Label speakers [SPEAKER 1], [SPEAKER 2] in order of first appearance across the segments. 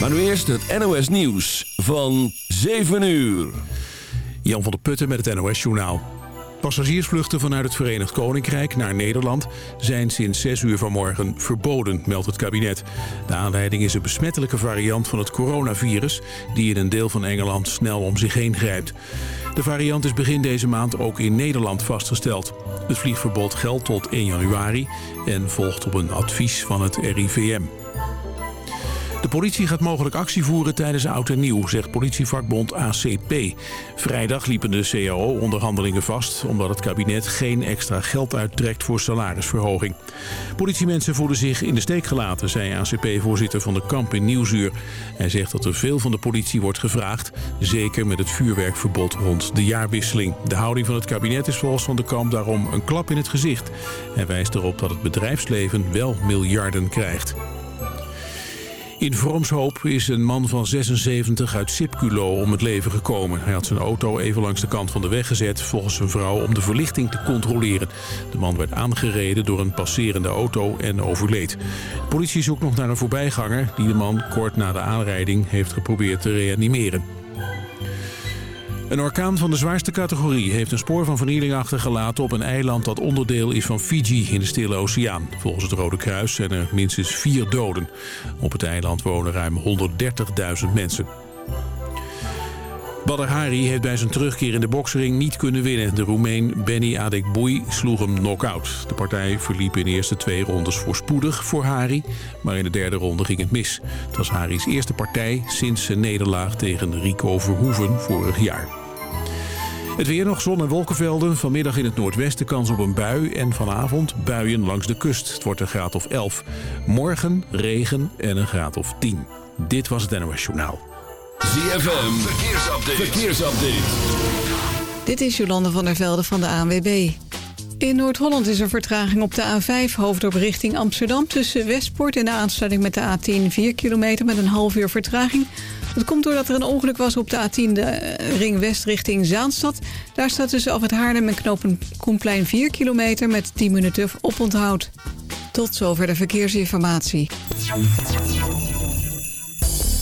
[SPEAKER 1] Maar nu eerst het NOS Nieuws van 7 uur.
[SPEAKER 2] Jan van der Putten met het NOS Journaal. Passagiersvluchten vanuit het Verenigd Koninkrijk naar Nederland... zijn sinds 6 uur vanmorgen verboden, meldt het kabinet. De aanleiding is een besmettelijke variant van het coronavirus... die in een deel van Engeland snel om zich heen grijpt. De variant is begin deze maand ook in Nederland vastgesteld. Het vliegverbod geldt tot 1 januari... en volgt op een advies van het RIVM. De politie gaat mogelijk actie voeren tijdens Oud en Nieuw, zegt politievakbond ACP. Vrijdag liepen de CAO-onderhandelingen vast... omdat het kabinet geen extra geld uittrekt voor salarisverhoging. Politiemensen voelen zich in de steek gelaten, zei ACP-voorzitter van de Kamp in Nieuwsuur. Hij zegt dat er veel van de politie wordt gevraagd... zeker met het vuurwerkverbod rond de jaarwisseling. De houding van het kabinet is volgens Van de Kamp daarom een klap in het gezicht. Hij wijst erop dat het bedrijfsleven wel miljarden krijgt. In Vromshoop is een man van 76 uit Sipculo om het leven gekomen. Hij had zijn auto even langs de kant van de weg gezet, volgens zijn vrouw, om de verlichting te controleren. De man werd aangereden door een passerende auto en overleed. De politie zoekt nog naar een voorbijganger die de man kort na de aanrijding heeft geprobeerd te reanimeren. Een orkaan van de zwaarste categorie heeft een spoor van vernieling achtergelaten op een eiland dat onderdeel is van Fiji in de Stille Oceaan. Volgens het Rode Kruis zijn er minstens vier doden. Op het eiland wonen ruim 130.000 mensen. Badr Hari heeft bij zijn terugkeer in de boksering niet kunnen winnen. De Roemeen Benny Adekboui sloeg hem knock-out. De partij verliep in de eerste twee rondes voorspoedig voor Hari, maar in de derde ronde ging het mis. Het was Hari's eerste partij sinds zijn nederlaag tegen Rico Verhoeven vorig jaar. Het weer nog zon en wolkenvelden. Vanmiddag in het noordwesten kans op een bui. En vanavond buien langs de kust. Het wordt een graad of 11. Morgen regen en een graad of 10. Dit was het NOS Journaal.
[SPEAKER 1] ZFM, verkeersupdate. verkeersupdate.
[SPEAKER 3] Dit is Jolande van der Velde van de ANWB. In Noord-Holland is er vertraging op de A5 hoofddorp richting Amsterdam... tussen Westpoort en de aansluiting met de A10 4 kilometer met een half uur vertraging. Dat komt doordat er een ongeluk was op de A10 de eh, ring west richting Zaanstad. Daar staat tussen af het Haarlem en knopen Koenplein 4 kilometer met 10 minuten oponthoud. Tot zover de verkeersinformatie.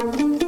[SPEAKER 4] The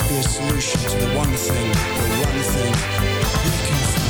[SPEAKER 5] must be a solution to the one thing, the one thing you can
[SPEAKER 6] find.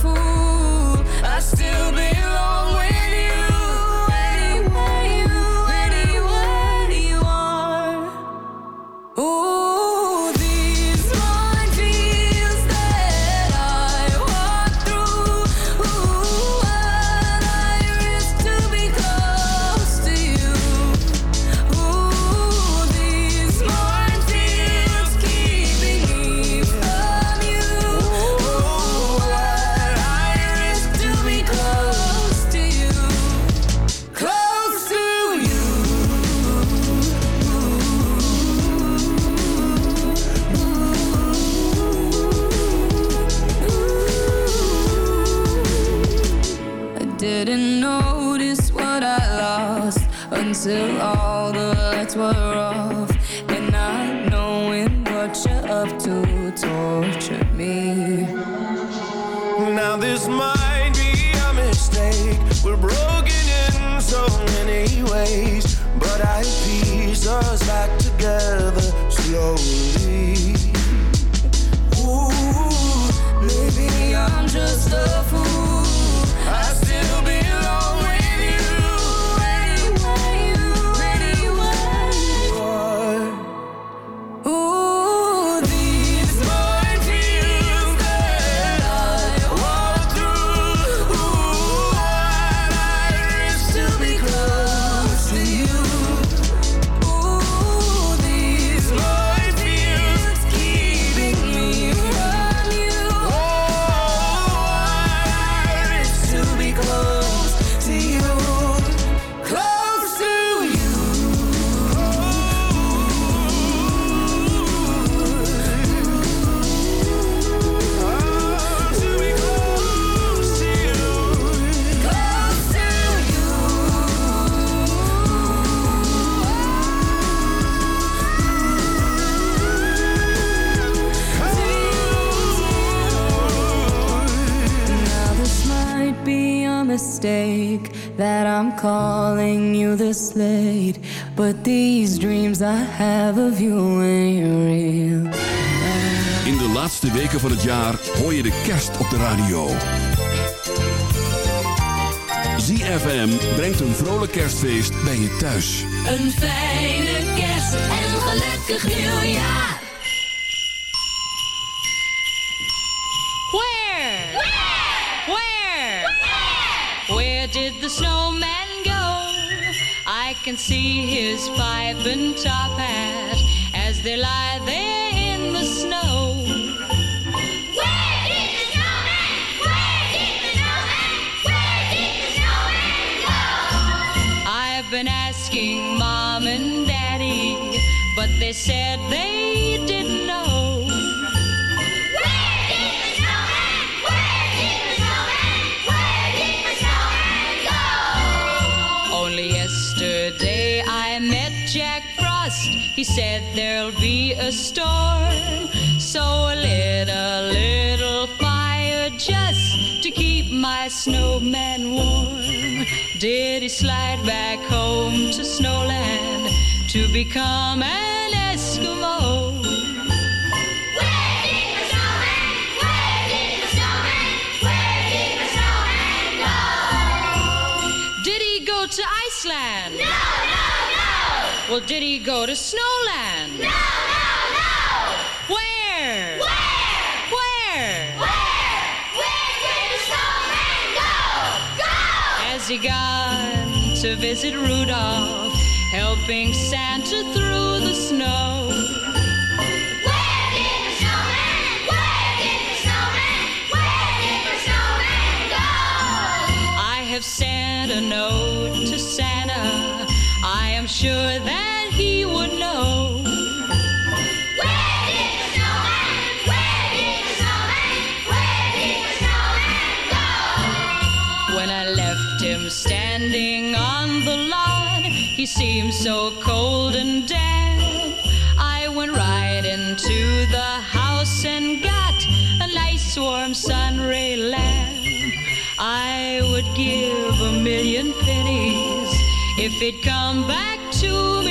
[SPEAKER 7] still be.
[SPEAKER 4] But these
[SPEAKER 7] dreams I have of you ain't real.
[SPEAKER 6] In de laatste weken van het jaar hoor je de kerst op de radio. ZFM brengt een vrolijk kerstfeest bij je thuis.
[SPEAKER 8] Een fijne kerst en een gelukkig nieuwjaar.
[SPEAKER 9] Where? Where? Where? did the snowman? I can see his pipe and top hat as they lie there in the snow.
[SPEAKER 8] Where did the snowman? Where did the snowman? Where did the snowman go?
[SPEAKER 9] I've been asking mom and daddy, but they said they didn't He said there'll be a storm. So I lit a little fire just to keep my snowman warm. Did he slide back home to Snowland to become an Well, did he go to Snowland?
[SPEAKER 8] No, no, no!
[SPEAKER 9] Where?
[SPEAKER 8] Where?
[SPEAKER 9] Where?
[SPEAKER 8] Where? Where did the snowman go? Go!
[SPEAKER 9] Has he gone to visit Rudolph, helping Santa through the snow?
[SPEAKER 8] Where did the snowman? Where did the snowman? Where did the snowman go?
[SPEAKER 9] I have sent a note to Santa. Am sure that he would know.
[SPEAKER 8] Where did the snowman? Where did the snowman? Where did the snowman go?
[SPEAKER 9] When I left him standing on the lawn, he seemed so cold and damp. I went right into the house and got a nice warm sunray lamp. I would give a million if he'd come back to me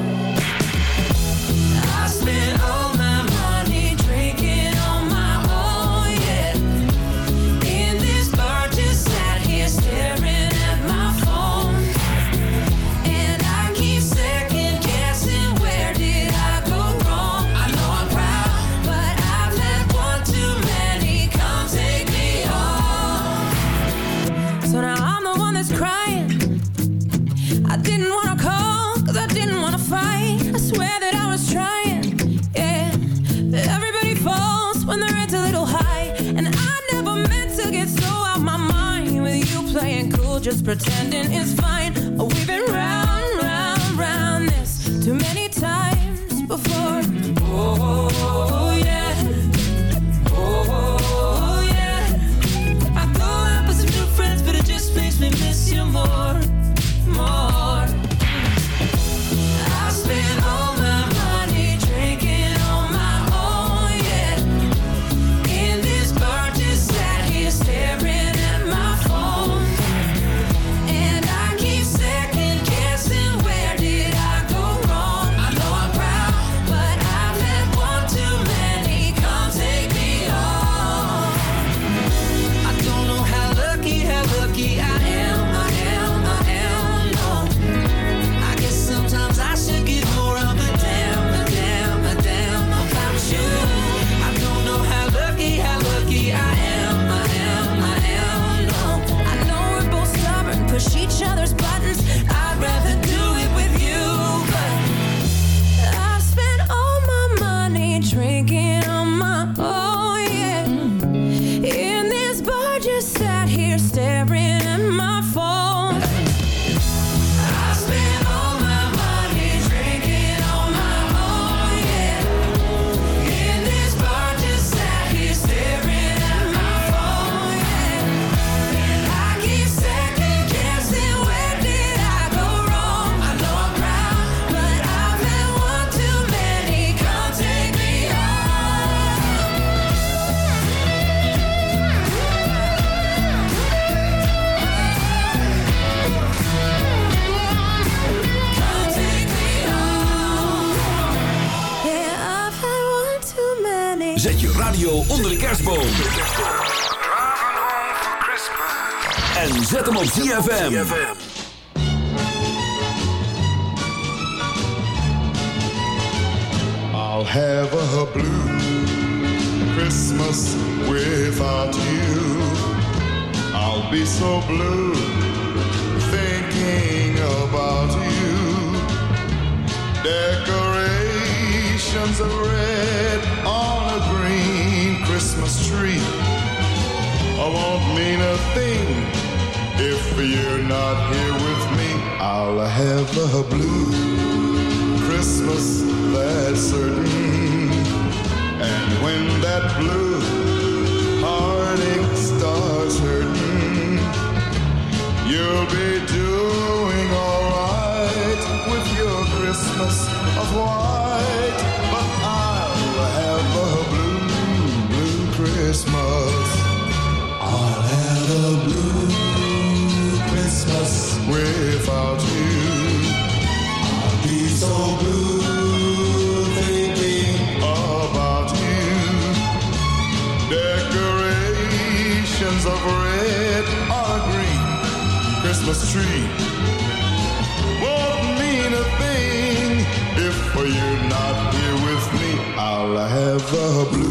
[SPEAKER 10] pretending it's
[SPEAKER 11] tree won't mean a thing if you're not here with me. I'll have a blue.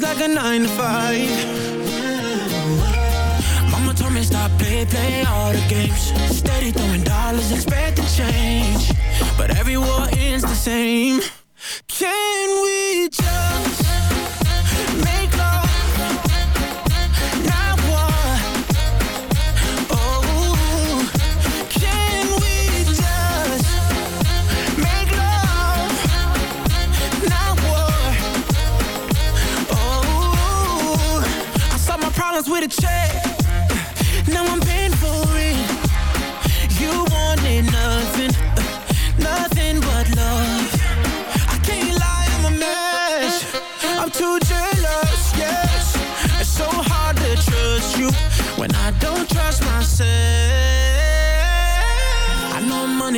[SPEAKER 12] is like a nine to five. Mama told me stop play, play all the games. Steady throwing dollars, expecting change. But every war ends the same.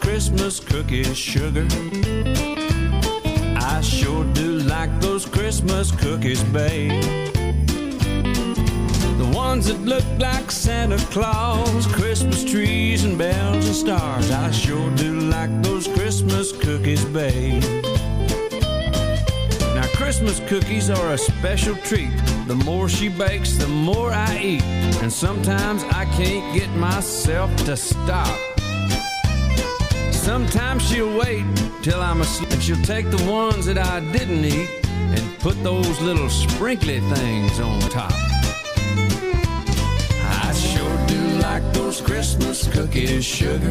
[SPEAKER 13] Christmas cookies, sugar. I sure do like those Christmas cookies, babe. The ones that look like Santa Claus, Christmas trees and bells and stars. I sure do like those Christmas cookies, babe. Now, Christmas cookies are a special treat. The more she bakes, the more I eat. And sometimes I can't get myself to stop. Sometimes she'll wait till I'm asleep. And she'll take the ones that I didn't eat and put those little sprinkly things on top. I sure do like those Christmas cookies, sugar.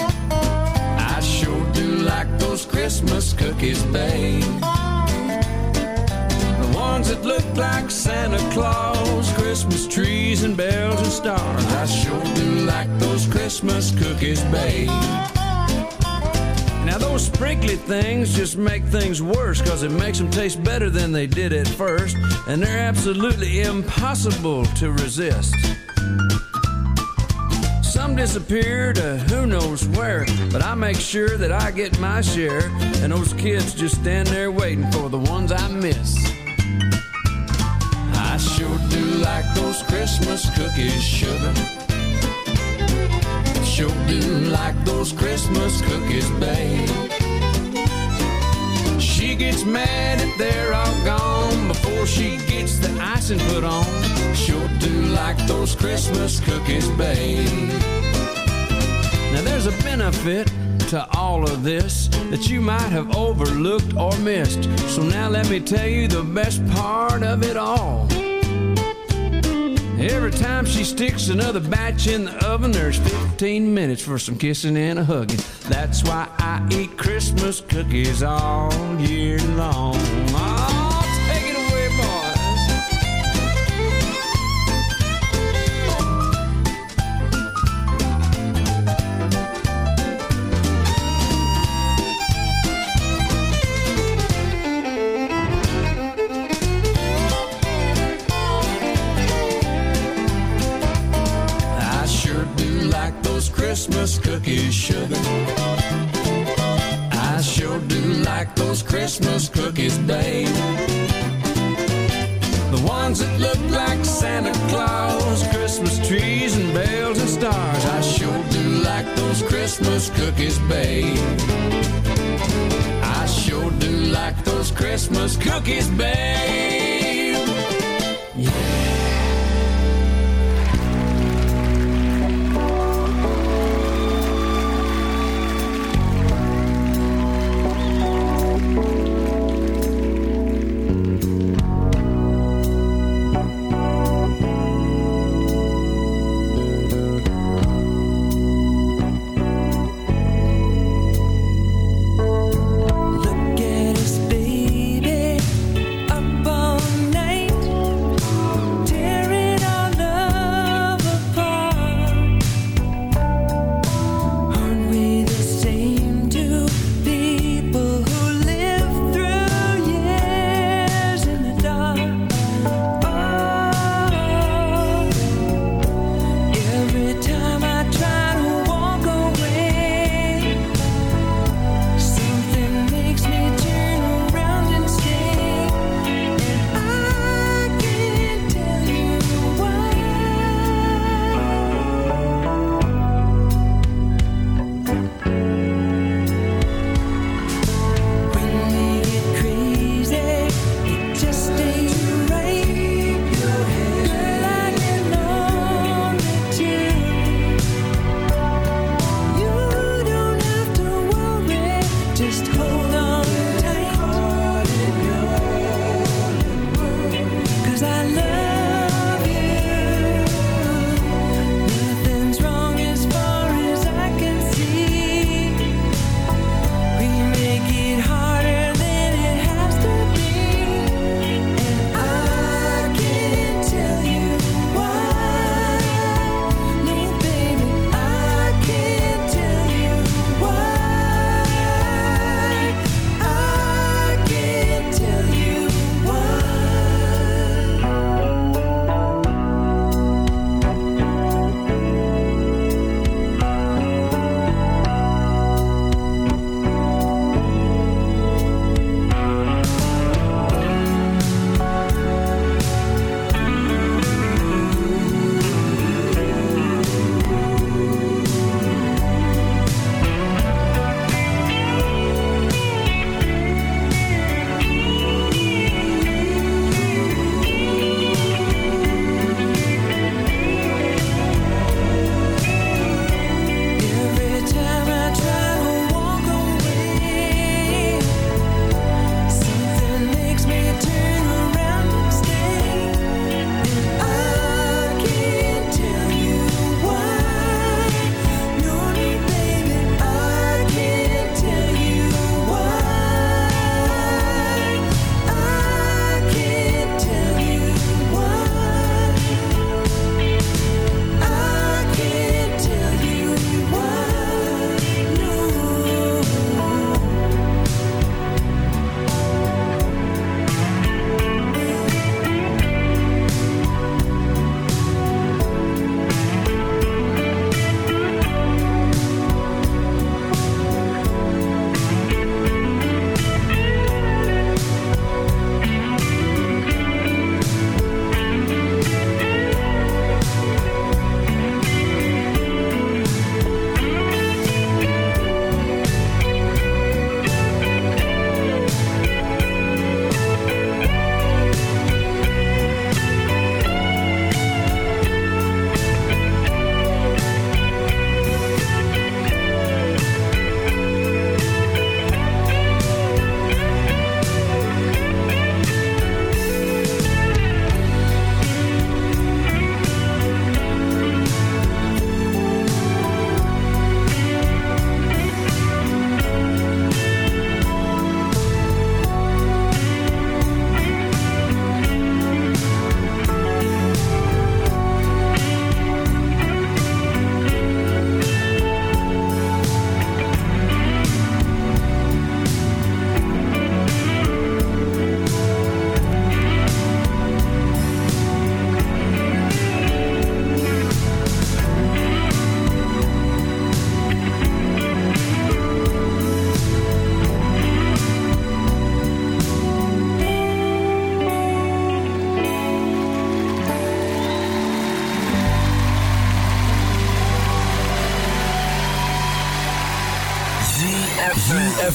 [SPEAKER 13] I sure do like those Christmas cookies, babe. The ones that look like Santa Claus, Christmas trees and bells and stars. I sure do like those Christmas cookies, babe. Now those sprinkly things just make things worse cause it makes them taste better than they did at first and they're absolutely impossible to resist. Some disappear to who knows where, but I make sure that I get my share and those kids just stand there waiting for the ones I miss. I sure do like those Christmas cookies, sugar. Sure do like those Christmas cookies, babe. She gets mad if they're all gone before she gets the icing put on. Sure do like those Christmas cookies, babe. Now there's a benefit to all of this that you might have overlooked or missed. So now let me tell you the best part of it all. Every time she sticks another batch in the oven, there's 15 minutes for some kissing and a hugging. That's why I eat Christmas cookies all year long.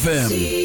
[SPEAKER 10] ZFM.